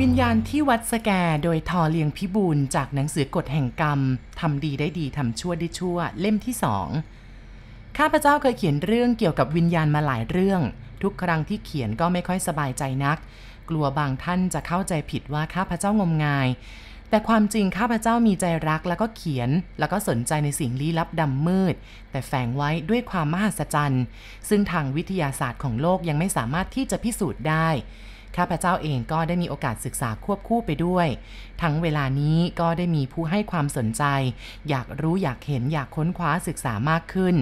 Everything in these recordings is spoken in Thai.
วิญญาณที่วัดสแกโดยทอเลียงพิบูลจากหนังสือกฎแห่งกรรมทำดีได้ดีทำชั่วได้ชั่ว เล่มที่สองข้าพเจ้าเคยเขียนเรื่องเกี่ยวกับวิญญาณมาหลายเรื่อง ทุกครั้งที่เขียนก็ไม่ค่อยสบายใจนัก กลัวบางท่านจะเข้าใจผิดว่าข้าพเจ้างมงาย แต่ความจริงข้าพเจ้ามีใจรักแล้วก็เขียน แล้วก็สนใจในสิ่งลี้ลับดำมืด แต่แฝงไว้ด้วยความมหัศจรรย์ ซึ่งทางวิทยาศาสตร์ของโลกยังไม่สามารถที่จะพิสูจน์ได้ ข้าพเจ้าเองก็ได้มีโอกาสศึกษาควบคู่ไปด้วย ทั้งเวลานี้ก็ได้มีผู้ให้ความสนใจ อยากรู้อยากเห็นอยากค้นคว้าศึกษามากขึ้น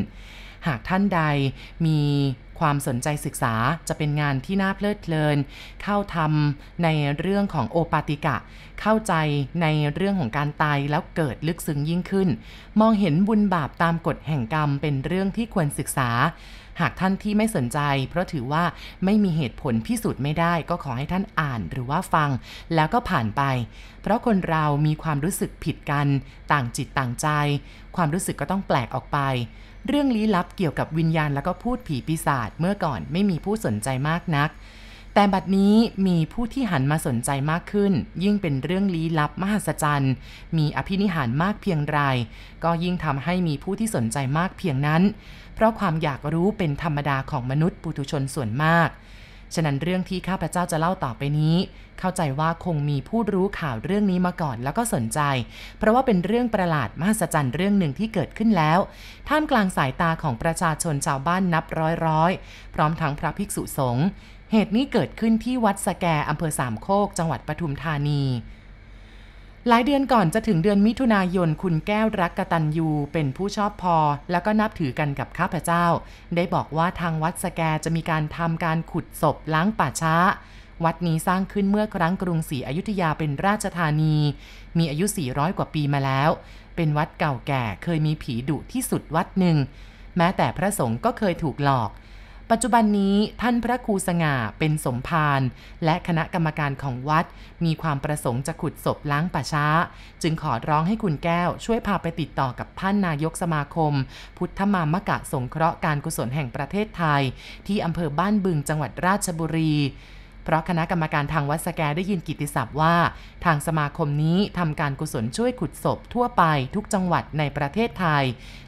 หากท่านใดมีความสนใจศึกษาจะเป็นงานที่น่าเพลิดเพลิน เข้าทำในเรื่องของโอปาติกะ เข้าใจในเรื่องของการตายแล้วเกิดลึกซึ้งยิ่งขึ้น มองเห็นบุญบาปตามกฎแห่งกรรมเป็นเรื่องที่ควรศึกษา หากท่านที่ไม่สนใจ เพราะถือว่าไม่มีเหตุผลพิสูจน์ไม่ได้ ก็ขอให้ท่านอ่านหรือว่าฟัง แล้วก็ผ่านไป เพราะคนเรามีความรู้สึกผิดกัน ต่างจิตต่างใจ ความรู้สึกก็ต้องแปลกออกไป เรื่องลี้ลับเกี่ยวกับวิญญาณแล้วก็พูดผีปีศาจเมื่อก่อนไม่มีผู้สนใจมากนักแต่บัดนี้มีผู้ที่หันมาสนใจมากขึ้น ยิ่งเป็นเรื่องลี้ลับมหัศจรรย์ มีอภินิหารมากเพียงไร ก็ยิ่งทำให้มีผู้ที่สนใจมากเพียงนั้น เพราะความอยากรู้เป็นธรรมดาของมนุษย์ปุถุชนส่วนมาก ฉะนั้นเรื่องที่ข้าพเจ้าจะเล่าต่อไปนี้ เข้าใจว่าคงมีผู้รู้ข่าวเรื่องนี้มาก่อนแล้วก็สนใจ เพราะว่าเป็นเรื่องประหลาดมหัศจรรย์เรื่องหนึ่งที่เกิดขึ้นแล้ว ท่ามกลางสายตาของประชาชนชาวบ้านนับร้อยร้อยพร้อมทั้งพระภิกษุสงฆ์เหตุนี้เกิดขึ้นที่วัดสแกอำเภอสามโคก จังหวัดปทุมธานี หลายเดือนก่อนจะถึงเดือนมิถุนายนคุณแก้วรักกตันยูเป็นผู้ชอบพอ แล้วก็นับถือกันกับข้าพเจ้า ได้บอกว่าทางวัดสแกจะมีการทำการขุดศพล้างป่าช้า วัดนี้สร้างขึ้นเมื่อครั้งกรุงศรีอยุธยาเป็นราชธานี มีอายุ 400 กว่าปีมาแล้ว เป็นวัดเก่าแก่เคยมีผีดุที่สุดวัดหนึ่ง แม้แต่พระสงฆ์ก็เคยถูกหลอก ปัจจุบันนี้ท่านพระครูสง่าเป็นสมภารและคณะกรรมการของวัด มีความประสงค์จะขุดศพล้างป่าช้า จึงขอร้องให้คุณแก้วช่วยพาไปติดต่อกับท่านนายกสมาคม พุทธมามกะสงเคราะห์การกุศลแห่งประเทศไทย ที่อำเภอบ้านบึงจังหวัดราชบุรี เพราะคณะกรรมการทางวัดสแกได้ยินกิติศัพท์ว่า ทางสมาคมนี้ทำการกุศลช่วยขุดศพทั่วไปทุกจังหวัดในประเทศไทย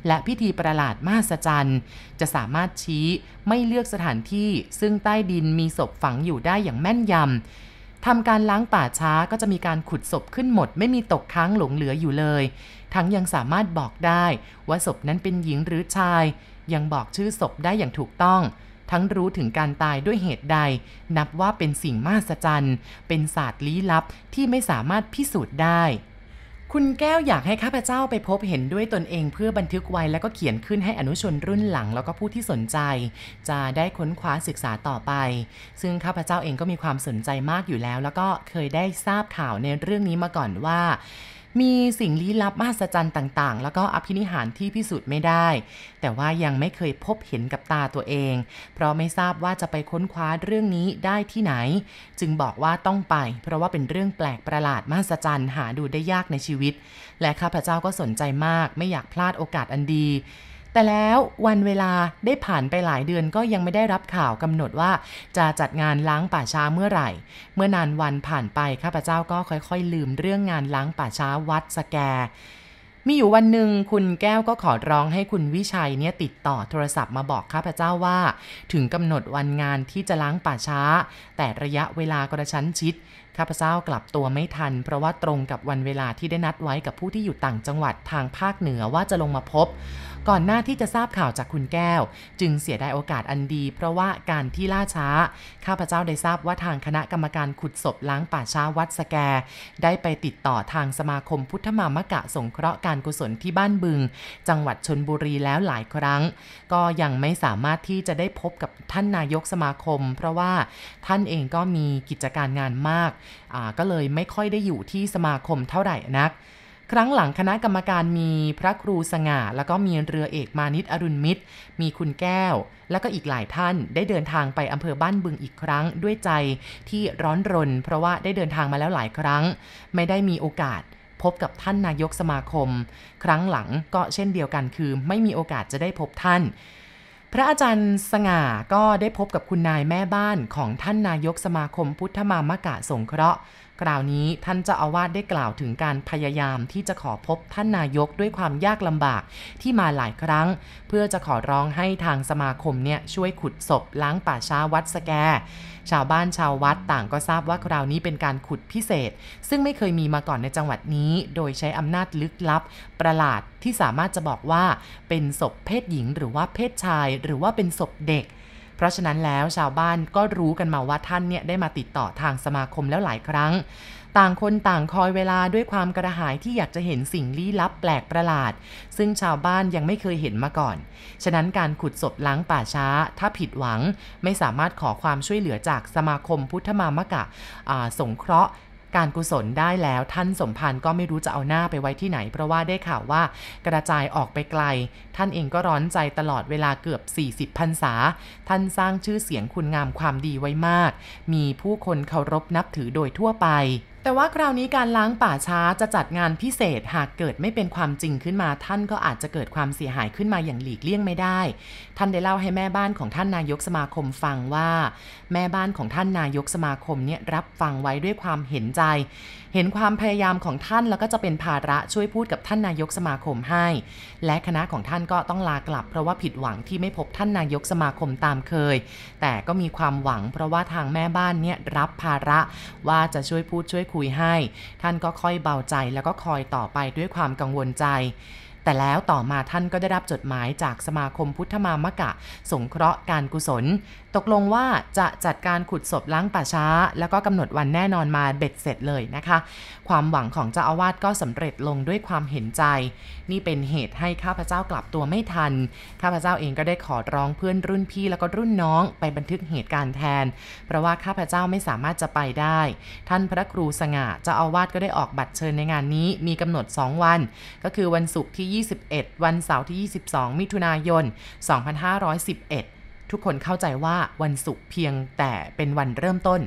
และพิธีประหลาดมหัศจรรย์ จะสามารถชี้ไม่เลือกสถานที่ซึ่งใต้ดินมีศพฝังอยู่ได้อย่างแม่นยำทำการล้างป่าช้าก็จะมีการขุดศพขึ้นหมด ไม่มีตกค้างหลงเหลืออยู่เลย ทั้งยังสามารถบอกได้ว่าศพนั้นเป็นหญิงหรือชาย ยังบอกชื่อศพได้อย่างถูกต้อง ทั้งรู้ถึงการตายด้วยเหตุใด นับว่าเป็นสิ่งมหัศจรรย์ เป็นศาสตร์ลี้ลับที่ไม่สามารถพิสูจน์ได้คุณแก้วอยากให้ข้าพเจ้าไปพบเห็นด้วยตนเองเพื่อบันทึกไว้แล้วก็เขียนขึ้นให้อนุชนรุ่นหลังแล้วก็ผู้ที่สนใจ จะได้ค้นคว้าศึกษาต่อไป ซึ่งข้าพเจ้าเองก็มีความสนใจมากอยู่แล้ว แล้วก็เคยได้ทราบข่าวในเรื่องนี้มาก่อนว่า มีสิ่งลี้ลับมหัศจรรย์ต่างๆ แล้วก็อภินิหารที่พิสูจน์ไม่ได้ แต่ว่ายังไม่เคยพบเห็นกับตาตัวเอง เพราะไม่ทราบว่าจะไปค้นคว้าเรื่องนี้ได้ที่ไหน จึงบอกว่าต้องไป เพราะว่าเป็นเรื่องแปลกประหลาดมหัศจรรย์หาดูได้ยากในชีวิต และข้าพเจ้าก็สนใจมาก ไม่อยากพลาดโอกาสอันดี แต่แล้ววันเวลาได้ผ่านไปหลายเดือนก็ยังไม่ได้รับข่าวกำหนดว่า จะจัดงานล้างป่าช้าเมื่อไหร่ เมื่อนานวันผ่านไปข้าพเจ้าก็ค่อยๆ ลืมเรื่องงานล้างป่าช้าวัดสแก มีอยู่วันหนึ่งคุณแก้วก็ขอร้องให้คุณวิชัยเนี่ยติดต่อโทรศัพท์มาบอกข้าพเจ้าว่า ถึงกำหนดวันงานที่จะล้างป่าช้า แต่ระยะเวลากระชั้นชิดข้าพเจ้ากลับตัวไม่ทัน เพราะว่าตรงกับวันเวลาที่ได้นัดไว้กับผู้ที่อยู่ต่างจังหวัดทางภาคเหนือว่าจะลงมาพบ ก่อนหน้าที่จะทราบข่าวจากคุณแก้ว จึงเสียดายโอกาสอันดี เพราะว่าการที่ล่าช้า ข้าพเจ้าได้ทราบว่าทางคณะกรรมการขุดศพล้างป่าช้าวัดสแก ได้ไปติดต่อทางสมาคมพุทธมามกะสงเคราะห์การกุศลที่บ้านบึง จังหวัดชนบุรีแล้วหลายครั้ง ก็ยังไม่สามารถที่จะได้พบกับท่านนายกสมาคม เพราะว่าท่านเองก็มีกิจการงานมาก ก็เลยไม่ค่อยได้อยู่ที่สมาคมเท่าไหร่นัก ครั้งหลังคณะกรรมการมีพระครูสง่า แล้วก็มีเรือเอกมานิตอรุณมิตร มีคุณแก้ว แล้วก็อีกหลายท่านได้เดินทางไปอำเภอบ้านบึงอีกครั้งด้วยใจที่ร้อนรน เพราะว่าได้เดินทางมาแล้วหลายครั้ง ไม่ได้มีโอกาสพบกับท่านนายกสมาคม ครั้งหลังก็เช่นเดียวกันคือ ไม่มีโอกาสจะได้พบท่าน พระอาจารย์สง่าก็ได้พบกับคุณนายแม่บ้านของท่านนายกสมาคมพุทธมามกะสงเคราะห์ คราวนี้ท่านเจ้าอาวาสได้กล่าวถึงการพยายามที่จะขอพบท่านนายกด้วยความยากลำบากที่มาหลายครั้ง เพื่อจะขอร้องให้ทางสมาคมเนี่ยช่วยขุดศพล้างป่าช้าวัดสแก ชาวบ้านชาววัดต่างก็ทราบว่าคราวนี้เป็นการขุดพิเศษ ซึ่งไม่เคยมีมาก่อนในจังหวัดนี้ โดยใช้อำนาจลึกลับ ประหลาดที่สามารถจะบอกว่า เป็นศพเพศหญิงหรือว่าเพศชาย หรือว่าเป็นศพเด็ก เพราะฉะนั้นแล้วชาวบ้านก็รู้กันมาว่าท่านเนี่ยได้มาติดต่อทางสมาคมแล้วหลายครั้ง ต่างคนต่างคอยเวลาด้วยความกระหายที่อยากจะเห็นสิ่งลี้ลับแปลกประหลาด ซึ่งชาวบ้านยังไม่เคยเห็นมาก่อน ฉะนั้นการขุดศพล้างป่าช้า ถ้าผิดหวังไม่สามารถขอความช่วยเหลือจากสมาคมพุทธมามกะสงเคราะห์ การกุศลได้แล้วท่านสมพันธ์ก็ไม่รู้จะเอาหน้าไปไว้ที่ไหน เพราะว่าได้ข่าวว่ากระจายออกไปไกล ท่านเองก็ร้อนใจตลอดเวลาเกือบ 40พรรษา ท่านสร้างชื่อเสียงคุณงามความดีไว้มาก มีผู้คนเคารพนับถือโดยทั่วไป แต่ว่าคราวนี้การล้างป่าช้าจะจัดงานพิเศษหากเกิดไม่เป็นความจริงขึ้นมา ท่านก็อาจจะเกิดความเสียหายขึ้นมาอย่างหลีกเลี่ยงไม่ได้ ท่านได้เล่าให้แม่บ้านของท่านนายกสมาคมฟังว่า แม่บ้านของท่านนายกสมาคมเนี่ยรับฟังไว้ด้วยความเห็นใจเห็นความพยายามของท่านแล้วก็จะเป็นภาระช่วยพูดกับท่านนายกสมาคมให้ และคณะของท่านก็ต้องลากลับ เพราะว่าผิดหวังที่ไม่พบท่านนายกสมาคมตามเคย แต่ก็มีความหวังเพราะว่าทางแม่บ้านเนี่ยรับภาระว่าจะช่วยพูดช่วยคุยให้ ท่านก็ค่อยเบาใจแล้วก็คอยต่อไปด้วยความกังวลใจ แต่แล้วต่อมาท่านก็ได้รับจดหมายจากสมาคมพุทธมามกะ สงเคราะห์การกุศล ตกลงว่าจะจัดการขุดศพล้างป่าช้า แล้วก็กำหนดวันแน่นอนมาเบ็ดเสร็จเลยนะคะ ความหวังของเจ้าอาวาสก็สำเร็จลงด้วยความเห็นใจ นี่เป็นเหตุให้ข้าพเจ้ากลับตัวไม่ทัน ข้าพเจ้าเองก็ได้ขอร้องเพื่อนรุ่นพี่แล้วก็รุ่นน้องไปบันทึกเหตุการณ์แทน เพราะว่าข้าพเจ้าไม่สามารถจะไปได้ ท่านพระครูสง่าเจ้าอาวาสก็ได้ออกบัตรเชิญในงานนี้มีกำหนด 2 วัน ก็คือวันศุกร์ที่่21 วันเสาร์ที่ 22 มิถุนายน 2511 ทุกคนเข้าใจว่าวันศุกร์เพียงแต่เป็นวันเริ่มต้น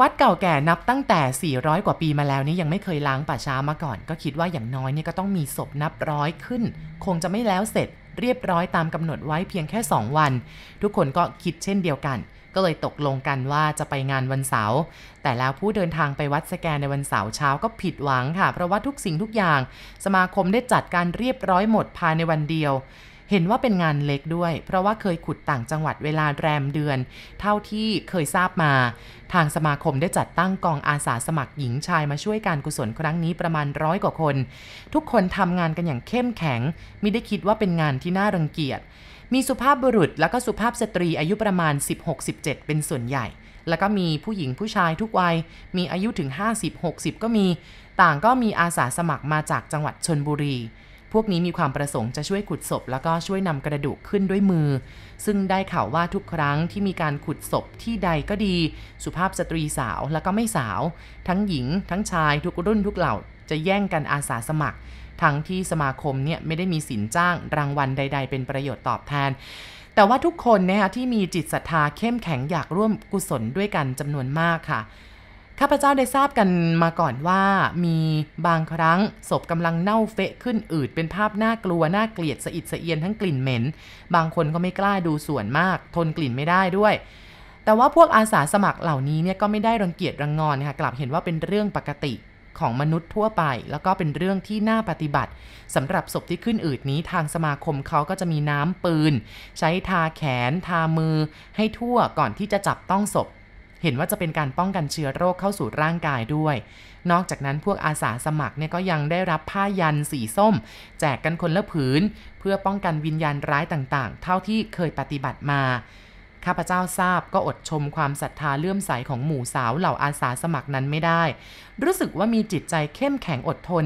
วัดเก่าแก่นับตั้งแต่ 400 กว่าปีมาแล้วนี่ยังไม่เคยล้างป่าช้ามาก่อน ก็คิดว่าอย่างน้อยนี่ก็ต้องมีศพนับร้อยขึ้น คงจะไม่แล้วเสร็จเรียบร้อยตามกำหนดไว้เพียงแค่ 2 วัน ทุกคนก็คิดเช่นเดียวกัน ก็เลยตกลงกันว่าจะไปงานวันเสาร์ แต่แล้วผู้เดินทางไปวัดสแกนในวันเสาร์เช้าก็ผิดหวังค่ะ เพราะว่าทุกสิ่งทุกอย่าง สมาคมได้จัดการเรียบร้อยหมดภายในวันเดียว เห็นว่าเป็นงานเล็กด้วย เพราะว่าเคยขุดต่างจังหวัดเวลาแรมเดือน เท่าที่เคยทราบมา ทางสมาคมได้จัดตั้งกองอาสาสมัครหญิงชายมาช่วยการกุศลครั้งนี้ประมาณร้อยกว่าคน ทุกคนทำงานกันอย่างเข้มแข็งไม่ได้คิดว่าเป็นงานที่น่ารังเกียจ มีสุภาพบุรุษแล้วก็สุภาพสตรีอายุประมาณ 16-17 เป็นส่วนใหญ่ แล้วก็มีผู้หญิงผู้ชายทุกวัย มีอายุถึง 50-60 ก็มี ต่างก็มีอาสาสมัครมาจากจังหวัดชนบุรี พวกนี้มีความประสงค์จะช่วยขุดศพ แล้วก็ช่วยนำกระดูกขึ้นด้วยมือ ซึ่งได้ข่าวว่าทุกครั้งที่มีการขุดศพที่ใดก็ดี สุภาพสตรีสาวแล้วก็ไม่สาว ทั้งหญิง ทั้งชายทุกรุ่นทุกเหล่าจะแย่งกันอาสาสมัคร ทั้งที่สมาคมเนี่ยไม่ได้มีสินจ้างรางวัลใด ๆ เป็นประโยชน์ตอบแทน แต่ว่าทุกคนนะคะที่มีจิตศรัทธาเข้มแข็งอยากร่วมกุศลด้วยกันจำนวนมากค่ะข้าพเจ้าได้ทราบกันมาก่อนว่ามีบางครั้งศพกำลังเน่าเฟะขึ้นอืดเป็นภาพน่ากลัวน่าเกลียดสะอิดสะเอียนทั้งกลิ่นเหม็น บางคนก็ไม่กล้าดูส่วนมาก ทนกลิ่นไม่ได้ด้วย แต่ว่าพวกอาสาสมัครเหล่านี้เนี่ยก็ไม่ได้รังเกียจรังงอนนะคะกลับเห็นว่าเป็นเรื่องปกติ ของมนุษย์ทั่วไป แล้วก็เป็นเรื่องที่น่าปฏิบัติสำหรับศพที่ขึ้นอืดนี้ทางสมาคมเขาก็จะมีน้ำปืน ใช้ทาแขน ทามือ ให้ทั่วก่อนที่จะจับต้องศพ เห็นว่าจะเป็นการป้องกันเชื้อโรคเข้าสู่ร่างกายด้วย นอกจากนั้นพวกอาสาสมัครเนี่ยก็ยังได้รับผ้ายันสีส้ม แจกกันคนละผืน เพื่อป้องกันวิญญาณร้ายต่างๆ เท่าที่เคยปฏิบัติมา ข้าพเจ้าทราบก็อดชมความศรัทธาเลื่อมใสของหมู่สาวเหล่าอาสาสมัครนั้นไม่ได้ รู้สึกว่ามีจิตใจเข้มแข็งอดทน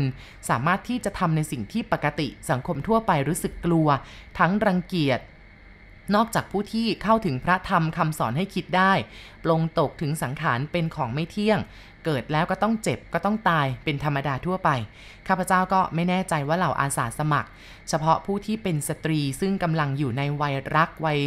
สามารถที่จะทำในสิ่งที่ปกติสังคมทั่วไปรู้สึกกลัว ทั้งรังเกียจนอกจากผู้ที่เข้าถึงพระธรรมคำสอนให้คิดได้ ปลงตกถึงสังขารเป็นของไม่เที่ยง เกิดแล้วก็ต้องเจ็บก็ต้องตายเป็นธรรมดาทั่วไป ข้าพเจ้าก็ไม่แน่ใจว่าเหล่าอาสาสมัคร เฉพาะผู้ที่เป็นสตรีซึ่งกำลังอยู่ในวัยรักวัย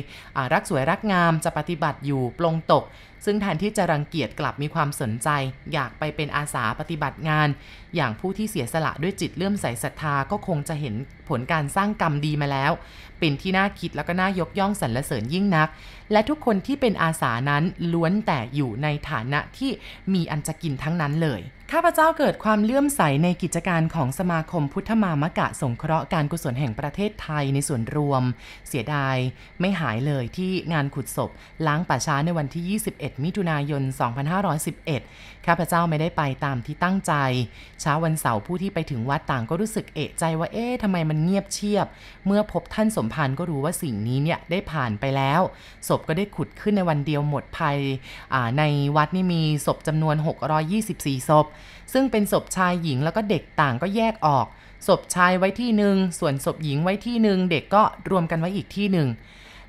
รักสวยรักงามจะปฏิบัติอยู่ปลงตก ซึ่งแทนที่จะรังเกียจกลับมีความสนใจ อยากไปเป็นอาสาปฏิบัติงาน อย่างผู้ที่เสียสละด้วยจิตเลื่อมใสศรัทธาก็คงจะเห็นผลการสร้างกรรมดีมาแล้ว เป็นที่น่าคิดแล้วก็น่ายกย่องสรรเสริญยิ่งนัก และทุกคนที่เป็นอาสานั้นล้วนแต่อยู่ในฐานะที่มีอันจะกินทั้งนั้นเลยข้าพเจ้าเกิดความเลื่อมใสในกิจการของสมาคมพุทธมามกะสงเคราะห์การกุศลแห่งประเทศไทยในส่วนรวม เสียดายไม่หายเลยที่งานขุดศพล้างป่าช้าในวันที่ 21 มิถุนายน 2511 ข้าพเจ้าไม่ได้ไปตามที่ตั้งใจ เช้าวันเสาร์ผู้ที่ไปถึงวัดต่างก็รู้สึกเอะใจว่าเอ๊ะทำไมมันเงียบเชียบ เมื่อพบท่านสมภารก็รู้ว่าสิ่งนี้เนี่ยได้ผ่านไปแล้ว ศพก็ได้ขุดขึ้นในวันเดียวหมดภัยในวัดนี่มีศพจำนวน 624 ศพ ซึ่งเป็นศพชายหญิงแล้วก็เด็กต่างก็แยกออก ศพชายไว้ที่หนึ่งส่วนศพหญิงไว้ที่หนึ่งเด็กก็รวมกันไว้อีกที่หนึ่ง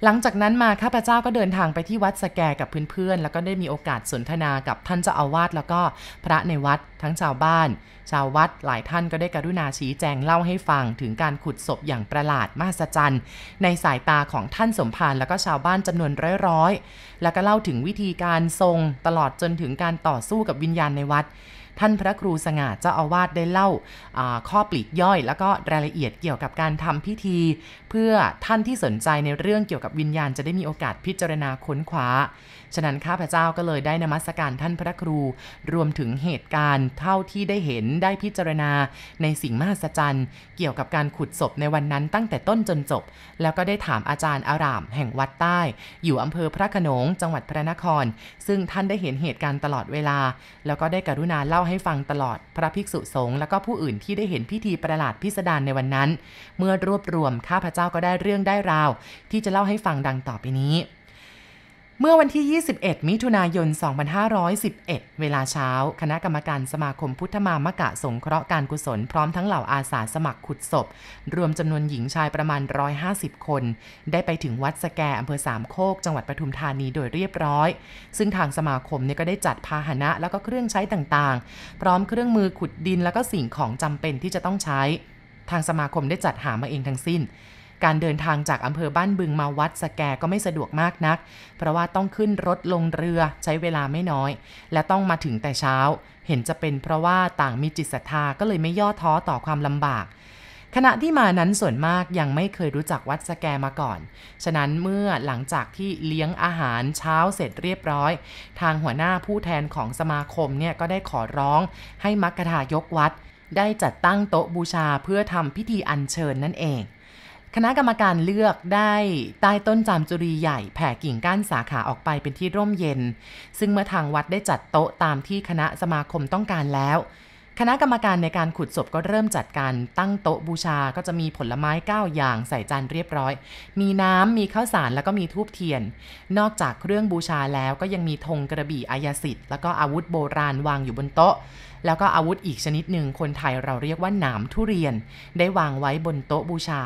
หลังจากนั้นมาข้าพเจ้าก็เดินทางไปที่วัดสแกกับเพื่อนๆ แล้วก็ได้มีโอกาสสนทนากับท่านเจ้าอาวาสแล้วก็พระในวัดทั้งชาวบ้าน ชาววัดหลายท่านก็ได้กรุณาชี้แจงเล่าให้ฟังถึงการขุดศพอย่างประหลาดมหัศจรรย์ ในสายตาของท่านสมภารแล้วก็ชาวบ้านจำนวนร้อยๆ แล้วก็เล่าถึงวิธีการทรงตลอดจนถึงการต่อสู้กับวิญญาณในวัดท่านพระครูสง่าเจ้าอาวาสได้เล่าข้อปลีกย่อย แล้วก็รายละเอียดเกี่ยวกับการทำพิธีเพื่อท่านที่สนใจในเรื่องเกี่ยวกับวิญญาณจะได้มีโอกาสพิจารณาค้นคว้า ฉะนั้นข้าพเจ้าก็เลยได้นมัสการท่านพระครู รวมถึงเหตุการณ์เท่าที่ได้เห็นได้พิจารณา ในสิ่งมหัศจรรย์ เกี่ยวกับการขุดศพในวันนั้นตั้งแต่ต้นจนจบ แล้วก็ได้ถามอาจารย์อาราม แห่งวัดใต้ อยู่อำเภอพระขนงจังหวัดพระนคร ซึ่งท่านได้เห็นเหตุการณ์ตลอดเวลา แล้วก็ได้กรุณาเล่าให้ฟังตลอดพระภิกษุสงฆ์แล้วก็ผู้อื่นที่ได้เห็นพิธีประหลาดพิสดารในวันนั้น เมื่อรวบรวมข้าพเจ้าก็ได้เรื่องได้ราว ที่จะเล่าให้ฟังดังต่อไปนี้ เมื่อวันที่ 21 มิถุนายน 2511 เวลาเช้า คณะกรรมการสมาคมพุทธมามกะสงเคราะห์การกุศลพร้อมทั้งเหล่าอาสาสมัครขุดศพ รวมจำนวนหญิงชายประมาณ 150 คน ได้ไปถึงวัดสแกอำเภอสามโคก จังหวัดปทุมธานีโดยเรียบร้อย ซึ่งทางสมาคมเนี่ยก็ได้จัดพาหนะแล้วก็เครื่องใช้ต่างๆ พร้อมเครื่องมือขุดดินแล้วก็สิ่งของจำเป็นที่จะต้องใช้ทางสมาคมได้จัดหามาเองทั้งสิ้น การเดินทางจากอำเภอบ้านบึงมาวัดสแกก็ไม่สะดวกมากนัก เพราะว่าต้องขึ้นรถลงเรือใช้เวลาไม่น้อย และต้องมาถึงแต่เช้า เห็นจะเป็นเพราะว่าต่างมีจิตศรัทธาก็เลยไม่ย่อท้อต่อความลำบากขณะที่มานั้นส่วนมากยังไม่เคยรู้จักวัดสแกมาก่อน ฉะนั้นเมื่อหลังจากที่เลี้ยงอาหารเช้าเสร็จเรียบร้อย ทางหัวหน้าผู้แทนของสมาคมเนี่ยก็ได้ขอร้องให้มัคคทายกวัด ได้จัดตั้งโต๊ะบูชาเพื่อทำพิธีอัญเชิญนั่นเอง คณะกรรมการเลือกได้ใต้ต้นจามจุรีใหญ่แผ่กิ่งก้านสาขาออกไปเป็นที่ร่มเย็น ซึ่งเมื่อทางวัดได้จัดโต๊ะตามที่คณะสมาคมต้องการแล้ว คณะกรรมการในการขุดศพก็เริ่มจัดการตั้งโต๊ะบูชาก็จะมีผลไม้9อย่างใส่จานเรียบร้อย มีน้ำมีข้าวสารแล้วก็มีทูบเทียน นอกจากเครื่องบูชาแล้วก็ยังมีธงกระบี่อายสิทธิ์แล้วก็อาวุธโบราณวางอยู่บนโต๊ะ แล้วก็อาวุธอีกชนิดหนึ่งคนไทยเราเรียกว่าหนามทุเรียน ได้วางไว้บนโต๊ะบูชา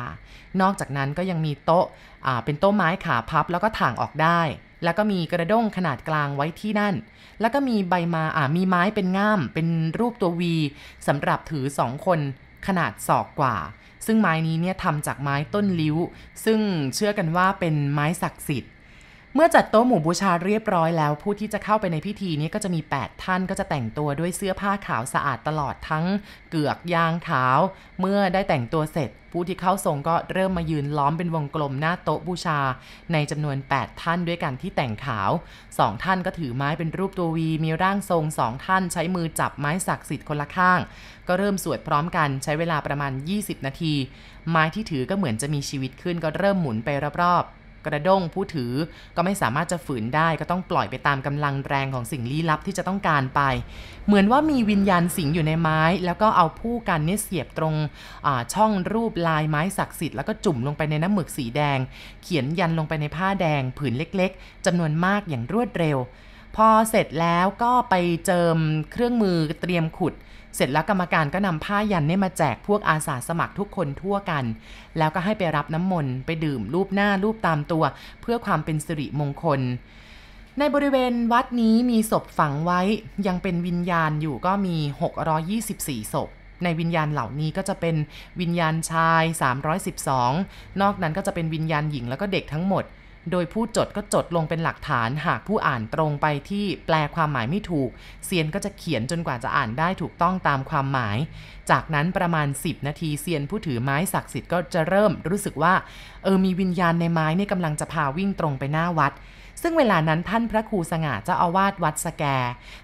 นอกจากนั้นก็ยังมีโต๊ะเป็นโต๊ะไม้ขาพับแล้วก็ถ่างออกได้ แล้วก็มีกระด้งขนาดกลางไว้ที่นั่น แล้วก็มีใบมาอ่ามีไม้เป็นง่าม เป็นรูปตัววีสำหรับถือสองคนขนาดศอกกว่า ซึ่งไม้นี้เนี่ยทำจากไม้ต้นลิ้ว ซึ่งเชื่อกันว่าเป็นไม้ศักดิ์สิทธิ์ เมื่อจัดโต๊ะหมู่บูชาเรียบร้อยแล้ว ผู้ที่จะเข้าไปในพิธีนี้ก็จะมี 8 ท่านก็จะแต่งตัวด้วยเสื้อผ้าขาวสะอาดตลอดทั้งเกือกยางขาว เมื่อได้แต่งตัวเสร็จ ผู้ที่เข้าทรงก็เริ่มมายืนล้อมเป็นวงกลมหน้าโต๊ะบูชา ในจำนวน 8 ท่านด้วยกันที่แต่งขาว 2 ท่านก็ถือไม้เป็นรูปตัววีมีร่างทรงสองท่านใช้มือจับไม้ศักดิ์สิทธิ์คนละข้าง ก็เริ่มสวดพร้อมกันใช้เวลาประมาณ 20 นาที ไม้ที่ถือก็เหมือนจะมีชีวิตขึ้นก็เริ่มหมุนไปรอบๆ กระด้งผู้ถือก็ไม่สามารถจะฝืนได้ก็ต้องปล่อยไปตามกำลังแรงของสิ่งลี้ลับที่จะต้องการไป เหมือนว่ามีวิญญาณสิงอยู่ในไม้ แล้วก็เอาผู้กันเนี่ยเสียบตรงช่องรูปลายไม้ศักดิ์สิทธิ์แล้วก็จุ่มลงไปในน้ำหมึกสีแดง เขียนยันลงไปในผ้าแดงผืนเล็กๆจำนวนมากอย่างรวดเร็ว พอเสร็จแล้วก็ไปเจิมเครื่องมือเตรียมขุด เสร็จแล้วกรรมการก็นำผ้ายันเนี่ยมาแจกพวกอาสาสมัครทุกคนทั่วกัน แล้วก็ให้ไปรับน้ำมนต์ไปดื่มรูปหน้ารูปตามตัว เพื่อความเป็นสิริมงคล ในบริเวณวัดนี้มีศพฝังไว้ยังเป็นวิญญาณอยู่ก็มี 624 ศพในวิญญาณเหล่านี้ก็จะเป็นวิญญาณชาย 312 นอกนั้นก็จะเป็นวิญญาณหญิงแล้วก็เด็กทั้งหมด โดยผู้จดก็จดลงเป็นหลักฐานหากผู้อ่านตรงไปที่แปลความหมายไม่ถูก เซียนก็จะเขียนจนกว่าจะอ่านได้ถูกต้องตามความหมาย จากนั้นประมาณ 10 นาทีเซียนผู้ถือไม้ศักดิ์สิทธิ์ก็จะเริ่มรู้สึกว่าเออมีวิญญาณในไม้นี่กำลังจะพาวิ่งตรงไปหน้าวัดซึ่งเวลานั้นท่านพระครูสง่าเจ้าอาวาสวัดสแก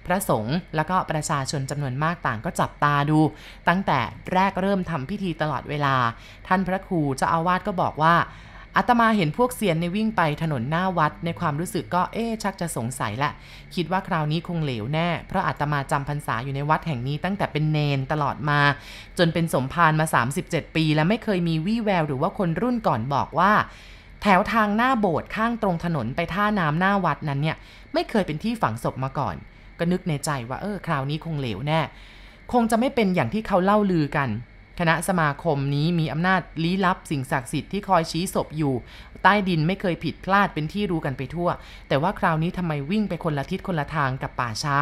พระสงฆ์แล้วก็ประชาชนจำนวนมากต่างก็จับตาดู ตั้งแต่แรกเริ่มทำพิธีตลอดเวลา ท่านพระครูเจ้าอาวาสก็บอกว่า อาตมาเห็นพวกเซียนในวิ่งไปถนนหน้าวัดในความรู้สึกก็เอ๊ชักจะสงสัยละ คิดว่าคราวนี้คงเหลวแน่ เพราะอาตมาจำพรรษาอยู่ในวัดแห่งนี้ตั้งแต่เป็นเนนตลอดมา จนเป็นสมภารมา 37 ปี และไม่เคยมีวี่แววหรือว่าคนรุ่นก่อนบอกว่า แถวทางหน้าโบสถ์ข้างตรงถนนไปท่าน้ำหน้าวัดนั้นเนี่ยไม่เคยเป็นที่ฝังศพมาก่อน ก็นึกในใจว่าเออคราวนี้คงเหลวแน่ คงจะไม่เป็นอย่างที่เขาเล่าลือกัน คณะสมาคมนี้มีอำนาจลี้ลับสิ่งศักดิ์สิทธิ์ที่คอยชี้ศพอยู่ ใต้ดินไม่เคยผิดพลาดเป็นที่รู้กันไปทั่ว แต่ว่าคราวนี้ทำไมวิ่งไปคนละทิศคนละทางกับป่าช้า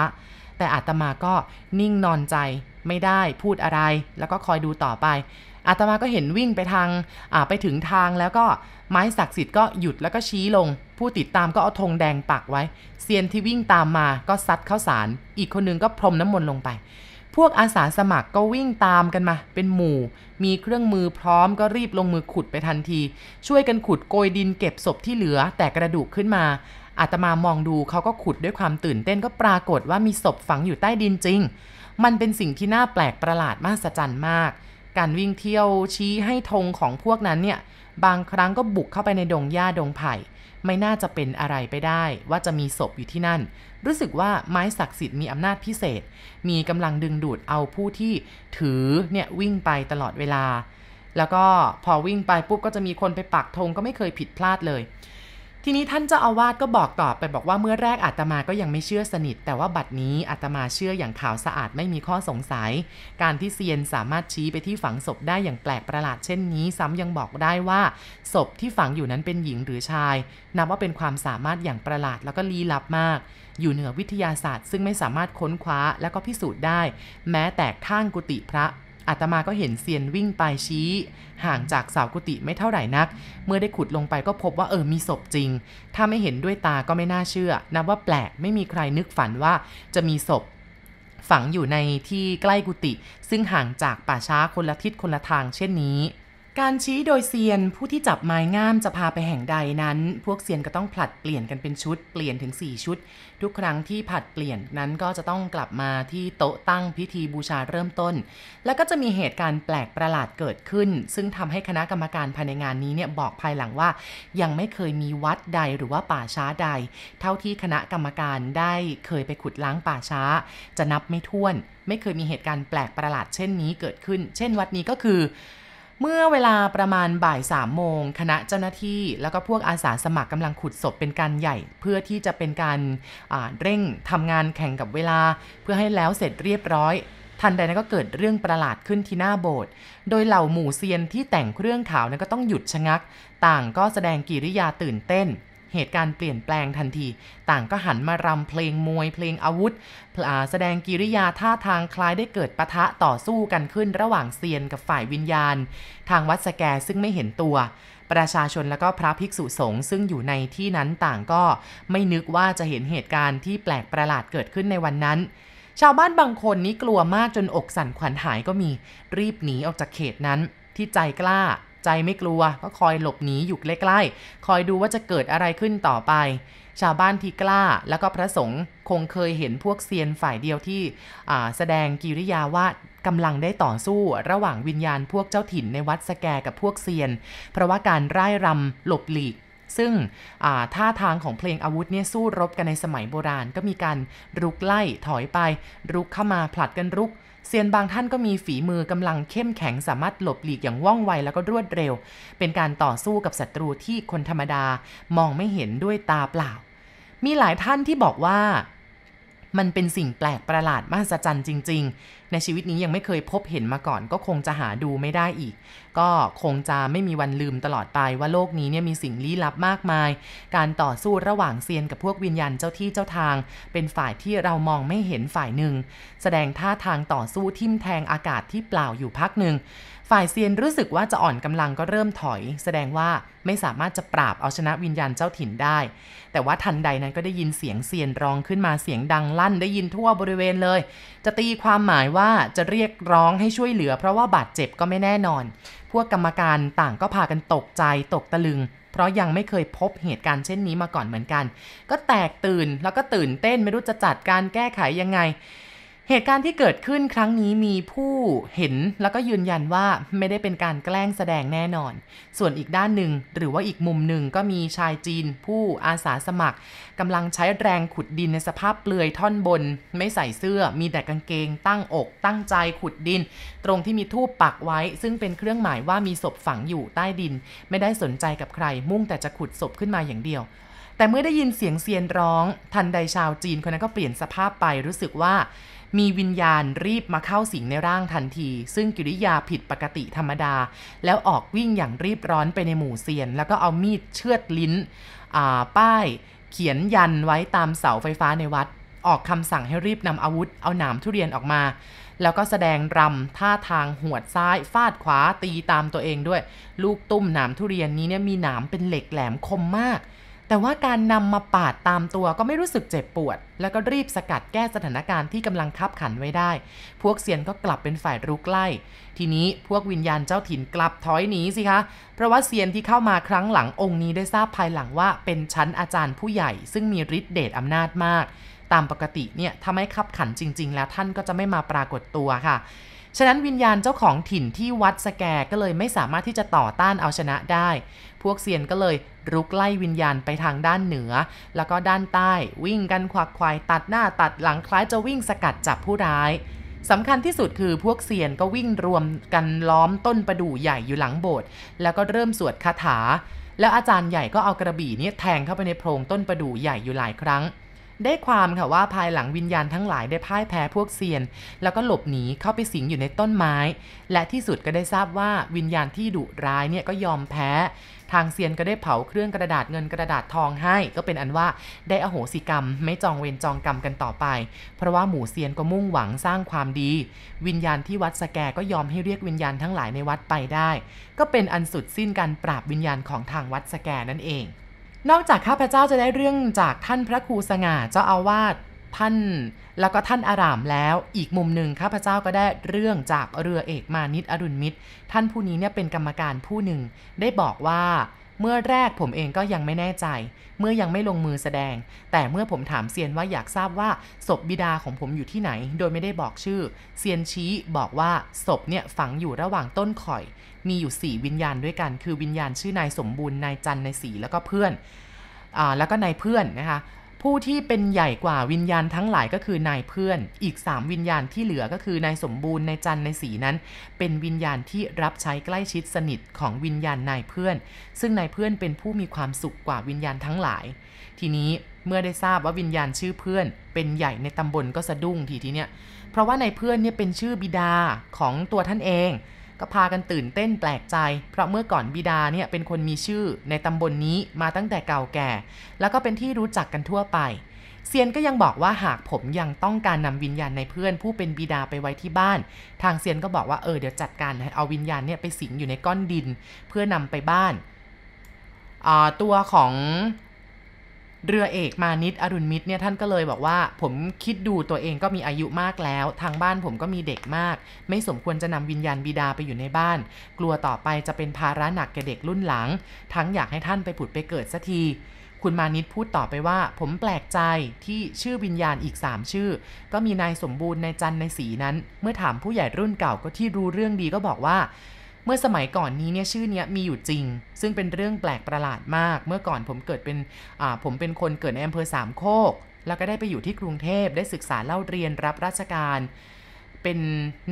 แต่อาตมาก็นิ่งนอนใจไม่ได้พูดอะไรแล้วก็คอยดูต่อไปอาตมาก็เห็นวิ่งไปทางไปถึงทางแล้วก็ไม้ศักดิ์สิทธิ์ก็หยุดแล้วก็ชี้ลง ผู้ติดตามก็เอาธงแดงปักไว้เซียนที่วิ่งตามมาก็ซัดเข้าสาร อีกคนนึงก็พรมน้ำมนต์ลงไป พวกอาสาสมัครก็วิ่งตามกันมา เป็นหมู่ มีเครื่องมือพร้อมก็รีบลงมือขุดไปทันที ช่วยกันขุดโกยดินเก็บศพที่เหลือแต่กระดูกขึ้นมาอาตมามองดูเขาก็ขุดด้วยความตื่นเต้นก็ปรากฏว่ามีศพฝังอยู่ใต้ดินจริง มันเป็นสิ่งที่น่าแปลกประหลาดมากสะจันมาก การวิ่งเที่ยวชี้ให้ธงของพวกนั้นเนี่ย บางครั้งก็บุกเข้าไปในดงหญ้าดงไผ่ ไม่น่าจะเป็นอะไรไปได้ว่าจะมีศพอยู่ที่นั่น รู้สึกว่าไม้ศักดิ์สิทธิ์มีอำนาจพิเศษ มีกำลังดึงดูดเอาผู้ที่ถือเนี่ยวิ่งไปตลอดเวลา แล้วก็พอวิ่งไปปุ๊บก็จะมีคนไปปักธงก็ไม่เคยผิดพลาดเลย ทีนี้ท่านเจ้าอาวาสก็บอกตอบไปบอกว่าเมื่อแรกอาตมาก็ยังไม่เชื่อสนิท แต่ว่าบัดนี้อาตมาเชื่ออย่างขาวสะอาดไม่มีข้อสงสัย การที่เซียนสามารถชี้ไปที่ฝังศพได้อย่างแปลกประหลาดเช่นนี้ ซ้ำยังบอกได้ว่าศพที่ฝังอยู่นั้นเป็นหญิงหรือชาย นับว่าเป็นความสามารถอย่างประหลาดแล้วก็ลี้ลับมาก อยู่เหนือวิทยาศาสตร์ ซึ่งไม่สามารถค้นคว้าและก็พิสูจน์ได้ แม้แต่ข้างกุฏิพระ อาตมาก็เห็นเซียนวิ่งไปชี้ ห่างจากเสากุฏิไม่เท่าไหร่นัก เมื่อได้ขุดลงไปก็พบว่าเออมีศพจริง ถ้าไม่เห็นด้วยตาก็ไม่น่าเชื่อ นับว่าแปลกไม่มีใครนึกฝันว่าจะมีศพฝังอยู่ในที่ใกล้กุฏิซึ่งห่างจากป่าช้าคนละทิศคนละทางเช่นนี้ การชี้โดยเซียนผู้ที่จับไม้งามจะพาไปแห่งใดนั้น พวกเซียนก็ต้องผลัดเปลี่ยนกันเป็นชุดเปลี่ยนถึง 4 ชุด ทุกครั้งที่ผลัดเปลี่ยนนั้นก็จะต้องกลับมาที่โต๊ะตั้งพิธีบูชาเริ่มต้น แล้วก็จะมีเหตุการณ์แปลกประหลาดเกิดขึ้น ซึ่งทำให้คณะกรรมการภายในงานนี้เนี่ยบอกภายหลังว่า ยังไม่เคยมีวัดใดหรือว่าป่าช้าใด เท่าที่คณะกรรมการได้เคยไปขุดล้างป่าช้า จะนับไม่ถ้วน ไม่เคยมีเหตุการณ์แปลกประหลาดเช่นนี้เกิดขึ้น เช่นวัดนี้ก็คือ เมื่อเวลาประมาณบ่ายสามโมง คณะเจ้าหน้าที่ แล้วก็พวกอาสาสมัครกำลังขุดศพเป็นการใหญ่ เพื่อที่จะเป็นการเร่งทำงานแข่งกับเวลา เพื่อให้แล้วเสร็จเรียบร้อย ทันใดนั้นก็เกิดเรื่องประหลาดขึ้นที่หน้าโบสถ์โดยเหล่าหมู่เซียนที่แต่งเครื่องขาวนั้นก็ต้องหยุดชะงัก ต่างก็แสดงกิริยาตื่นเต้น เหตุการณ์เปลี่ยนแปลงทันที ต่างก็หันมารำเพลงมวยเพลงอาวุธ แสดงกิริยาท่าทางคล้ายได้เกิดปะทะต่อสู้กันขึ้นระหว่างเซียนกับฝ่ายวิญญาณ ทางวัดสแกซึ่งไม่เห็นตัว ประชาชนและก็พระภิกษุสงฆ์ซึ่งอยู่ในที่นั้นต่างก็ไม่นึกว่าจะเห็นเหตุการณ์ที่แปลกประหลาดเกิดขึ้นในวันนั้นชาวบ้านบางคนนี้กลัวมากจนอกสั่นขวัญหายก็มี รีบหนีออกจากเขตนั้นที่ใจกล้า ใจไม่กลัว ก็คอยหลบหนีอยู่ใกล้ๆ คอยดูว่าจะเกิดอะไรขึ้นต่อไป ชาวบ้านที่กล้าแล้วก็พระสงฆ์คงเคยเห็นพวกเซียนฝ่ายเดียวที่แสดงกิริยาว่ากำลังได้ต่อสู้ระหว่างวิญญาณพวกเจ้าถิ่นในวัดสแกกับพวกเซียน เพราะว่าการร่ายรำหลบหลีกซึ่งท่าทางของเพลงอาวุธเนี่ยสู้รบกันในสมัยโบราณ ก็มีการรุกไล่ถอยไป รุกเข้ามาผลัดกันรุก เซียนบางท่านก็มีฝีมือกำลังเข้มแข็งสามารถหลบหลีกอย่างว่องไวแล้วก็รวดเร็ว เป็นการต่อสู้กับศัตรูที่คนธรรมดามองไม่เห็นด้วยตาเปล่า มีหลายท่านที่บอกว่ามันเป็นสิ่งแปลกประหลาดมหัศจรรย์จริง ๆ ในชีวิตนี้ยังไม่เคยพบเห็นมาก่อนก็คงจะหาดูไม่ได้อีกก็คงจะไม่มีวันลืมตลอดไปว่าโลกนี้เนี่ยมีสิ่งลี้ลับมากมาย การต่อสู้ระหว่างเซียนกับพวกวิญญาณเจ้าที่เจ้าทาง เป็นฝ่ายที่เรามองไม่เห็นฝ่ายหนึ่ง แสดงท่าทางต่อสู้ทิ่มแทงอากาศที่เปล่าอยู่พักหนึ่งฝ่ายเซียนรู้สึกว่าจะอ่อนกำลังก็เริ่มถอย แสดงว่าไม่สามารถจะปราบเอาชนะวิญญาณเจ้าถิ่นได้ แต่ว่าทันใดนั้นก็ได้ยินเสียงเซียนร้องขึ้นมาเสียงดังลั่นได้ยินทั่วบริเวณเลย จะตีความหมายว่าจะเรียกร้องให้ช่วยเหลือ เพราะว่าบาดเจ็บก็ไม่แน่นอน พวกกรรมการต่างก็พากันตกใจตกตะลึง เพราะยังไม่เคยพบเหตุการณ์เช่นนี้มาก่อนเหมือนกัน ก็แตกตื่นแล้วก็ตื่นเต้นไม่รู้จะจัดการแก้ไขยังไง เหตุการณ์ที่เกิดขึ้นครั้งนี้มีผู้เห็นแล้วก็ยืนยันว่าไม่ได้เป็นการแกล้งแสดงแน่นอน ส่วนอีกด้านหนึ่งหรือว่าอีกมุมหนึ่งก็มีชายจีนผู้อาสาสมัครกำลังใช้แรงขุดดินในสภาพเปลือยท่อนบน ไม่ใส่เสื้อ มีแต่กางเกง ตั้งอก ตั้งใจขุดดิน ตรงที่มีทูปปักไว้ ซึ่งเป็นเครื่องหมายว่ามีศพฝังอยู่ใต้ดิน ไม่ได้สนใจกับใคร มุ่งแต่จะขุดศพขึ้นมาอย่างเดียวแต่เมื่อได้ยินเสียงเซียนร้อง ทันใดชาวจีนคนนั้นก็เปลี่ยนสภาพไปรู้สึกว่า มีวิญญาณรีบมาเข้าสิงในร่างทันที ซึ่งกิริยาผิดปกติธรรมดา แล้วออกวิ่งอย่างรีบร้อนไปในหมู่เซียน แล้วก็เอามีดเชือดลิ้นป้ายเขียนยันไว้ตามเสาไฟฟ้าในวัด ออกคำสั่งให้รีบนำอาวุธ เอาหนามทุเรียนออกมา แล้วก็แสดงรำท่าทางหวดซ้าย ฟาดขวาตีตามตัวเองด้วย ลูกตุ้มหนามทุเรียนนี้เนี่ยมีหนามเป็นเหล็กแหลมคมมาก แต่ว่าการนำมาปาดตามตัวก็ไม่รู้สึกเจ็บปวด แล้วก็รีบสกัดแก้สถานการณ์ที่กำลังคับขันไว้ได้ พวกเซียนก็กลับเป็นฝ่ายรุกไล่ ทีนี้พวกวิญญาณเจ้าถิ่นกลับถอยหนีสิคะ เพราะว่าเซียนที่เข้ามาครั้งหลังองค์นี้ได้ทราบภายหลังว่า เป็นชั้นอาจารย์ผู้ใหญ่ ซึ่งมีฤทธิ์เดชอำนาจมาก ตามปกติเนี่ยถ้าไม่คับขันจริง ๆ แล้วท่านก็จะไม่มาปรากฏตัวค่ะฉะนั้นวิญญาณเจ้าของถิ่นที่วัดสแกก็เลยไม่สามารถที่จะต่อต้านเอาชนะได้ พวกเซียนก็เลยรุกไล่วิญญาณไปทางด้านเหนือ แล้วก็ด้านใต้วิ่งกันควักควายตัดหน้าตัดหลังคล้ายจะวิ่งสกัดจับผู้ร้ายสำคัญที่สุดคือพวกเซียนก็วิ่งรวมกันล้อมต้นประดู่ใหญ่อยู่หลังโบสถ์แล้วก็เริ่มสวดคาถา แล้วอาจารย์ใหญ่ก็เอากระบี่นี้แทงเข้าไปในโพรงต้นประดู่ใหญ่อยู่หลายครั้ง ได้ความค่ะว่าภายหลังวิญญาณทั้งหลายได้พ่ายแพ้พวกเซียน แล้วก็หลบหนีเข้าไปสิงอยู่ในต้นไม้ และที่สุดก็ได้ทราบว่าวิญญาณที่ดุร้ายเนี่ยก็ยอมแพ้ ทางเซียนก็ได้เผาเครื่องกระดาษเงินกระดาษทองให้ ก็เป็นอันว่าได้อโหสิกรรม ไม่จองเวรจองกรรมกันต่อไป เพราะว่าหมู่เซียนก็มุ่งหวังสร้างความดี วิญญาณที่วัดสแกก็ยอมให้เรียกวิญญาณทั้งหลายในวัดไปได้ ก็เป็นอันสุดสิ้นการปราบวิญญาณของทางวัดสแกนั่นเอง นอกจากข้าพเจ้าจะได้เรื่องจากท่านพระครูสง่าเจ้าอาวาสท่านแล้วก็ท่านอารามแล้ว อีกมุมหนึ่งข้าพเจ้าก็ได้เรื่องจากเรือเอกมานิตอรุณมิตร ท่านผู้นี้เนี่ยเป็นกรรมการผู้หนึ่งได้บอกว่า เมื่อแรกผมเองก็ยังไม่แน่ใจ เมื่อยังไม่ลงมือแสดง แต่เมื่อผมถามเซียนว่าอยากทราบว่าศพบิดาของผมอยู่ที่ไหน โดยไม่ได้บอกชื่อ เซียนชี้บอกว่าศพเนี่ยฝังอยู่ระหว่างต้นข่อย มีอยู่ 4 วิญญาณด้วยกัน คือวิญญาณชื่อนายสมบูรณ์ นายจันนายสีแล้วก็เพื่อนอ่าแล้วก็นายเพื่อนนะคะ ผู้ที่เป็นใหญ่กว่าวิญญาณทั้งหลายก็คือนายเพื่อน อีก 3 วิญญาณที่เหลือก็คือนายสมบูรณ์นายจันในสีนั้น เป็นวิญญาณที่รับใช้ใกล้ชิดสนิทของวิญญาณนายเพื่อน ซึ่งนายเพื่อนเป็นผู้มีความสุขกว่าวิญญาณทั้งหลาย ทีนี้เมื่อได้ทราบว่าวิญญาณชื่อเพื่อน เป็นใหญ่ในตำบลก็สะดุ้งทีทีเนี้ยเพราะว่านายเพื่อนเนี่ยเป็นชื่อบิดาของตัวท่านเอง ก็พากันตื่นเต้นแปลกใจ เพราะเมื่อก่อนบิดาเนี่ยเป็นคนมีชื่อในตำบลนนี้มาตั้งแต่เก่าแก่ แล้วก็เป็นที่รู้จักกันทั่วไป เซียนก็ยังบอกว่าหากผมยังต้องการนำวิญญาณในเพื่อนผู้เป็นบิดาไปไว้ที่บ้าน ทางเซียนก็บอกว่าเออเดี๋ยวจัดการเอาวิญญาณเนี่ยไปสิงอยู่ในก้อนดิน เพื่อนำไปบ้านตัวของ เรือเอกมานิดอรุณมิตรเนี่ยท่านก็เลยบอกว่า ผมคิดดูตัวเองก็มีอายุมากแล้ว ทางบ้านผมก็มีเด็กมาก ไม่สมควรจะนำวิญญาณบิดาไปอยู่ในบ้าน กลัวต่อไปจะเป็นภาระหนักแก่เด็กรุ่นหลัง ทั้งอยากให้ท่านไปผุดไปเกิดสักที คุณมานิดพูดต่อไปว่า ผมแปลกใจที่ชื่อวิญญาณอีก 3 ชื่อ ก็มีนายสมบูรณ์นายจันในสีนั้น เมื่อถามผู้ใหญ่รุ่นเก่าก็ที่รู้เรื่องดีก็บอกว่า เมื่อสมัยก่อนนี้เนี่ยชื่อเนี้ยมีอยู่จริง ซึ่งเป็นเรื่องแปลกประหลาดมาก เมื่อก่อนผมเกิดเป็นผมเป็นคนเกิดในอำเภอสามโคก แล้วก็ได้ไปอยู่ที่กรุงเทพได้ศึกษาเล่าเรียนรับราชการ เป็น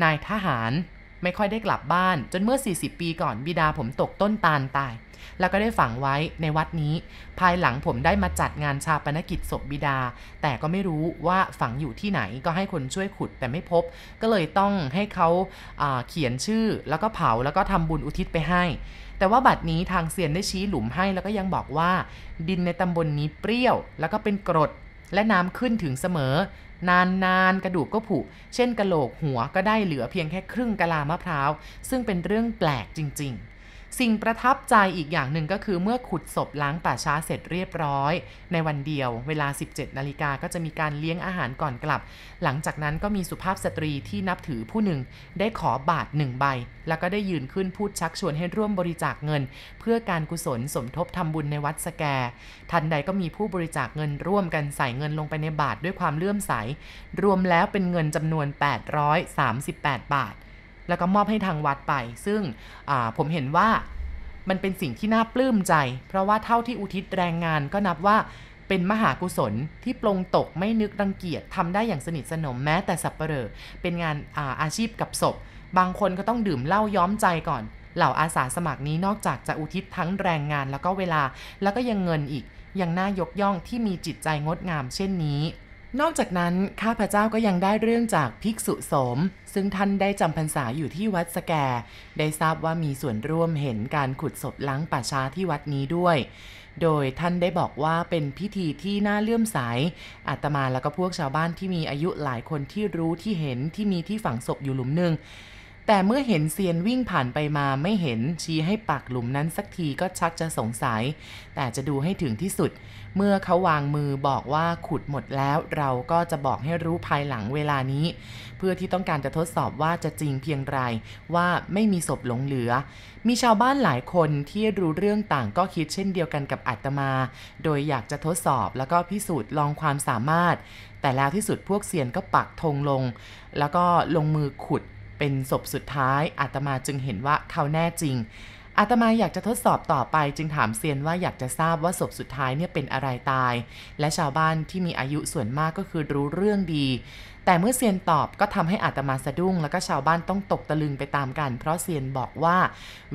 นายทหาร ไม่ค่อยได้กลับบ้าน จนเมื่อ 40 ปีก่อนบิดาผมตกต้นตาลตาย แล้วก็ได้ฝังไว้ในวัดนี้ ภายหลังผมได้มาจัดงานชาปนกิจศพบิดา แต่ก็ไม่รู้ว่าฝังอยู่ที่ไหนก็ให้คนช่วยขุดแต่ไม่พบ ก็เลยต้องให้เขาเขียนชื่อแล้วก็เผาแล้วก็ทำบุญอุทิศไปให้แต่ว่าบัดนี้ทางเซียนได้ชี้หลุมให้แล้วก็ยังบอกว่า ดินในตำบลนนี้เปรี้ยว แล้วก็เป็นกรด และน้ำขึ้นถึงเสมอ นานนานกระดูกก็ผุ เช่นกระโหลกหัวก็ได้เหลือเพียงแค่ครึ่งกะลามะพร้าว ซึ่งเป็นเรื่องแปลกจริง ๆ สิ่งประทับใจอีกอย่างหนึ่งก็คือเมื่อขุดศพล้างป่าช้าเสร็จเรียบร้อย ในวันเดียวเวลา 17 นาฬิกาก็จะมีการเลี้ยงอาหารก่อนกลับ หลังจากนั้นก็มีสุภาพสตรีที่นับถือผู้หนึ่ง ได้ขอบาทหนึ่งใบ แล้วก็ได้ยืนขึ้นพูดชักชวนให้ร่วมบริจาคเงิน เพื่อการกุศลสมทบทำบุญในวัดสแก ทันใดก็มีผู้บริจาคเงินร่วมกันใส่เงินลงไปในบาทด้วยความเลื่อมใส รวมแล้วเป็นเงินจำนวน 838 บาท แล้วก็มอบให้ทางวัดไป ซึ่งผมเห็นว่ามันเป็นสิ่งที่น่าปลื้มใจ เพราะว่าเท่าที่อุทิศแรงงานก็นับว่าเป็นมหากุศลที่ปลงตกไม่นึกรังเกียจทำได้อย่างสนิทสนมแม้แต่สับเปลอเป็นงานอาอาชีพกับศพ บางคนก็ต้องดื่มเหล้าย้อมใจก่อน เหล่าอาสาสมัครนี้นอกจากจะอุทิศทั้งแรงงานแล้วก็เวลา แล้วก็ยังเงินอีกยังน่ายกย่องที่มีจิตใจงดงามเช่นนี้ นอกจากนั้นข้าพเจ้าก็ยังได้เรื่องจากภิกษุสม ซึ่งท่านได้จำพรรษาอยู่ที่วัดสแก ได้ทราบว่ามีส่วนร่วมเห็นการขุดศพล้างป่าช้าที่วัดนี้ด้วย โดยท่านได้บอกว่าเป็นพิธีที่น่าเลื่อมใสอาตมาแล้วก็พวกชาวบ้านที่มีอายุหลายคนที่รู้ที่เห็นที่มีที่ฝังศพอยู่หลุมหนึ่ง แต่เมื่อเห็นเซียนวิ่งผ่านไปมาไม่เห็นชี้ให้ปักหลุมนั้นสักทีก็ชักจะสงสัย แต่จะดูให้ถึงที่สุด เมื่อเขาวางมือบอกว่าขุดหมดแล้วเราก็จะบอกให้รู้ภายหลังเวลานี้ เพื่อที่ต้องการจะทดสอบว่าจะจริงเพียงไรว่าไม่มีศพหลงเหลือ มีชาวบ้านหลายคนที่รู้เรื่องต่างก็คิดเช่นเดียวกันกับอาตมา โดยอยากจะทดสอบแล้วก็พิสูจน์ลองความสามารถ แต่แล้วที่สุดพวกเซียนก็ปักธงลง แล้วก็ลงมือขุด เป็นศพสุดท้ายอาตมาจึงเห็นว่าเขาแน่จริงอาตมาอยากจะทดสอบต่อไปจึงถามเซียนว่าอยากจะทราบว่าศพสุดท้ายเนี่ยเป็นอะไรตาย และชาวบ้านที่มีอายุส่วนมากก็คือรู้เรื่องดี แต่เมื่อเซียนตอบก็ทำให้อาตมาสะดุ้ง แล้วก็ชาวบ้านต้องตกตะลึงไปตามกัน เพราะเซียนบอกว่า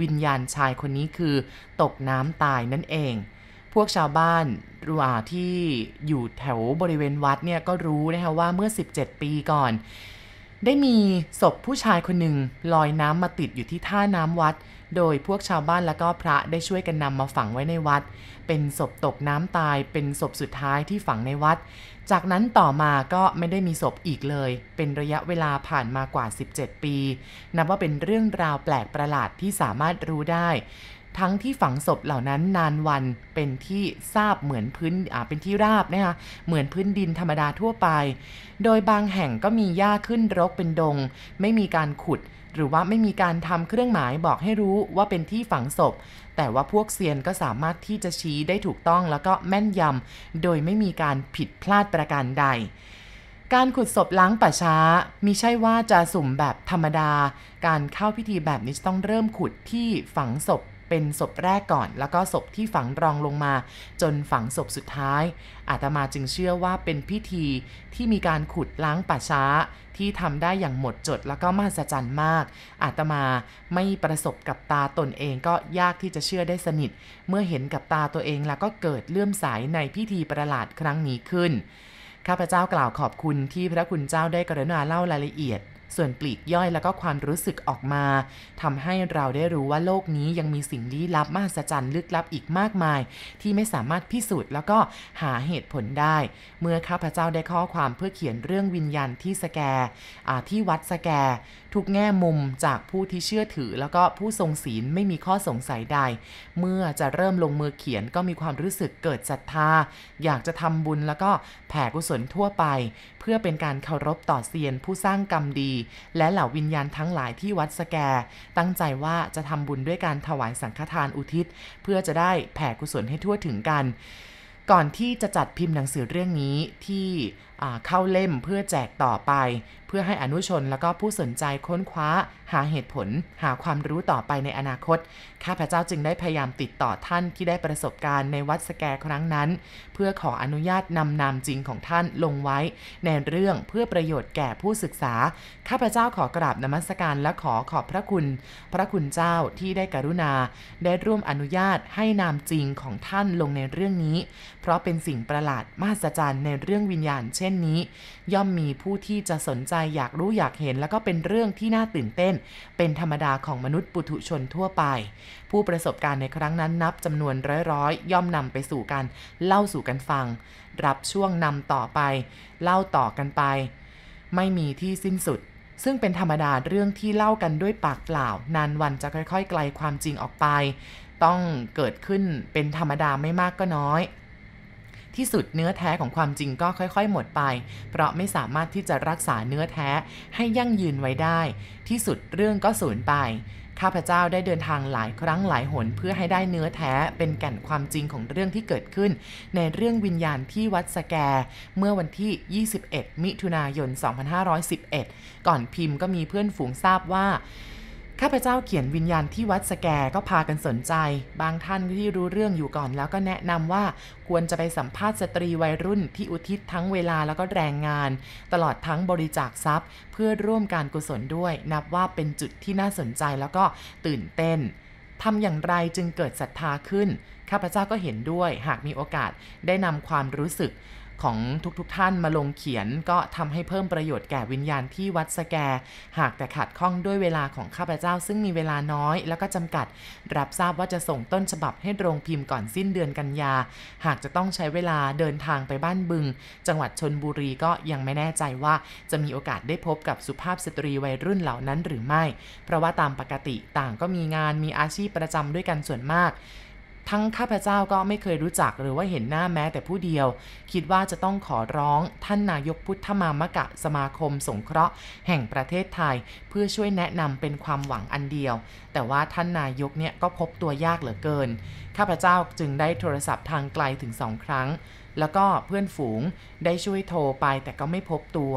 วิญญาณชายคนนี้คือตกน้ำตายนั่นเอง พวกชาวบ้านรัวที่อยู่แถวบริเวณวัดเนี่ยก็รู้นะคะว่าเมื่อ 17 ปีก่อน ได้มีศพผู้ชายคนหนึ่งลอยน้ำมาติดอยู่ที่ท่าน้ำวัด โดยพวกชาวบ้านและก็พระได้ช่วยกันนำมาฝังไว้ในวัด เป็นศพตกน้ำตาย เป็นศพสุดท้ายที่ฝังในวัด จากนั้นต่อมาก็ไม่ได้มีศพอีกเลย เป็นระยะเวลาผ่านมากว่า 17 ปี นับว่าเป็นเรื่องราวแปลกประหลาดที่สามารถรู้ได้ ทั้งที่ฝังศพเหล่านั้นนานวันเป็นที่ทราบเหมือนพื้นเป็นที่ราบนะคะเหมือนพื้นดินธรรมดาทั่วไป โดยบางแห่งก็มีหญ้าขึ้นรกเป็นดง ไม่มีการขุด หรือว่าไม่มีการทำเครื่องหมายบอกให้รู้ว่าเป็นที่ฝังศพ แต่ว่าพวกเซียนก็สามารถที่จะชี้ได้ถูกต้องแล้วก็แม่นยำโดยไม่มีการผิดพลาดประการใดการขุดศพล้างป่าช้ามีใช่ว่าจะสุ่มแบบธรรมดา การเข้าพิธีแบบนี้ต้องเริ่มขุดที่ฝังศพ เป็นศพแรกก่อน แล้วก็ศพที่ฝังรองลงมา จนฝังศพสุดท้าย อาตมาจึงเชื่อว่าเป็นพิธีที่มีการขุดล้างป่าช้า ที่ทำได้อย่างหมดจดแล้วก็มหัศจรรย์มาก อาตมาไม่ประสบกับตาตนเองก็ยากที่จะเชื่อได้สนิท เมื่อเห็นกับตาตัวเองแล้วก็เกิดเลื่อมสายในพิธีประหลาดครั้งนี้ขึ้นข้าพเจ้ากล่าวขอบคุณที่พระคุณเจ้าได้กรุณาเล่ารายละเอียด ส่วนปลีกย่อยแล้วก็ความรู้สึกออกมาทำให้เราได้รู้ว่าโลกนี้ยังมีสิ่งลี้ลับมหัศจรรย์ลึกลับอีกมากมาย ที่ไม่สามารถพิสูจน์แล้วก็หาเหตุผลได้ เมื่อข้าพเจ้าได้ข้อความเพื่อเขียนเรื่องวิญญาณที่สแกที่วัดสแก ทุกแง่มุมจากผู้ที่เชื่อถือ แล้วก็ผู้ทรงศีลไม่มีข้อสงสัยใด เมื่อจะเริ่มลงมือเขียนก็มีความรู้สึกเกิดศรัทธา อยากจะทำบุญแล้วก็แผ่กุศลทั่วไป เพื่อเป็นการเคารพต่อเซียนผู้สร้างกรรมดี และเหล่าวิญญาณทั้งหลายที่วัดสแก ตั้งใจว่าจะทำบุญด้วยการถวายสังฆทานอุทิศ เพื่อจะได้แผ่กุศลให้ทั่วถึงกัน ก่อนที่จะจัดพิมพ์หนังสือเรื่องนี้ที่ เข้าเล่มเพื่อแจกต่อไป เพื่อให้อนุชนแล้วก็ผู้สนใจค้นคว้า หาเหตุผล หาความรู้ต่อไปในอนาคต ข้าพเจ้าจึงได้พยายามติดต่อท่านที่ได้ประสบการณ์ในวัดสแกครั้งนั้น เพื่อขออนุญาตนำนามจริงของท่านลงไว้ ในเรื่องเพื่อประโยชน์แก่ผู้ศึกษา ข้าพเจ้าขอกราบนมัสการและขอขอบพระคุณ พระคุณเจ้าที่ได้กรุณา ได้ร่วมอนุญาตให้นามจริงของท่านลงในเรื่องนี้ เพราะเป็นสิ่งประหลาดมหัศจรรย์ในเรื่องวิญญาณเช่นนนี้ ย่อมมีผู้ที่จะสนใจอยากรู้อยากเห็น แล้วก็เป็นเรื่องที่น่าตื่นเต้น เป็นธรรมดาของมนุษย์ปุถุชนทั่วไป ผู้ประสบการณ์ในครั้งนั้นนับจำนวนร้อยๆย่อมนำไปสู่การเล่าสู่กันฟัง รับช่วงนำต่อไป เล่าต่อกันไป ไม่มีที่สิ้นสุดซึ่งเป็นธรรมดาเรื่องที่เล่ากันด้วยปากเปล่า นานวันจะค่อยๆ ไกลความจริงออกไป ต้องเกิดขึ้นเป็นธรรมดาไม่มากก็น้อย ที่สุดเนื้อแท้ของความจริงก็ค่อย ๆ หมดไป เพราะไม่สามารถที่จะรักษาเนื้อแท้ให้ยั่งยืนไว้ได้ ที่สุดเรื่องก็สูญไปข้าพเจ้าได้เดินทางหลายครั้งหลายหนเพื่อให้ได้เนื้อแท้เป็นแก่นความจริงของเรื่องที่เกิดขึ้น ในเรื่องวิญญาณที่วัดสแก เมื่อวันที่ 21 มิถุนายน 2511 ก่อนพิมพ์ก็มีเพื่อนฝูงทราบว่า ข้าพเจ้าเขียนวิญญาณที่วัดสแกก็พากันสนใจ บางท่านที่รู้เรื่องอยู่ก่อนแล้วก็แนะนำว่าควรจะไปสัมภาษณ์สตรีวัยรุ่นที่อุทิศทั้งเวลาแล้วก็แรงงาน ตลอดทั้งบริจาคทรัพย์ เพื่อร่วมการกุศลด้วย นับว่าเป็นจุดที่น่าสนใจแล้วก็ตื่นเต้นทำอย่างไรจึงเกิดศรัทธาขึ้น ข้าพเจ้าก็เห็นด้วย หากมีโอกาสได้นำความรู้สึก ของทุกๆทท่านมาลงเขียน ก็ทำให้เพิ่มประโยชน์แก่วิญญาณที่วัดสแก หากแต่ขัดข้องด้วยเวลาของข้าพเจ้า ซึ่งมีเวลาน้อย แล้วก็จำกัด รับทราบว่าจะส่งต้นฉบับให้โรงพิมพ์ก่อนสิ้นเดือนกันยา หากจะต้องใช้เวลาเดินทางไปบ้านบึง จังหวัดชนบุรีก็ยังไม่แน่ใจว่าจะมีโอกาสได้พบกับสุภาพสตรีวัยรุ่นเหล่านั้นหรือไม่ เพราะว่าตามปกติต่างก็มีงานมีอาชีพประจำด้วยกันส่วนมาก ทั้งข้าพเจ้าก็ไม่เคยรู้จักหรือว่าเห็นหน้าแม้แต่ผู้เดียว คิดว่าจะต้องขอร้องท่านนายกพุทธมามกะสมาคมสงเคราะห์ แห่งประเทศไทย เพื่อช่วยแนะนำเป็นความหวังอันเดียว แต่ว่าท่านนายกเนี่ยก็พบตัวยากเหลือเกิน ข้าพเจ้าจึงได้โทรศัพท์ทางไกลถึงสองครั้ง แล้วก็เพื่อนฝูงได้ช่วยโทรไปแต่ก็ไม่พบตัว